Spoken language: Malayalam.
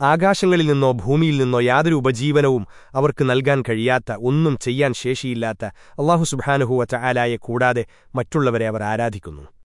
ആകാശങ്ങളിൽ നിന്നോ ഭൂമിയിൽ നിന്നോ യാതൊരു ഉപജീവനവും അവർക്ക് നൽകാൻ കഴിയാത്ത ഒന്നും ചെയ്യാൻ ശേഷിയില്ലാത്ത അള്ളാഹു സുബാനുഹുവ ചായാലായെ കൂടാതെ മറ്റുള്ളവരെ അവർ ആരാധിക്കുന്നു.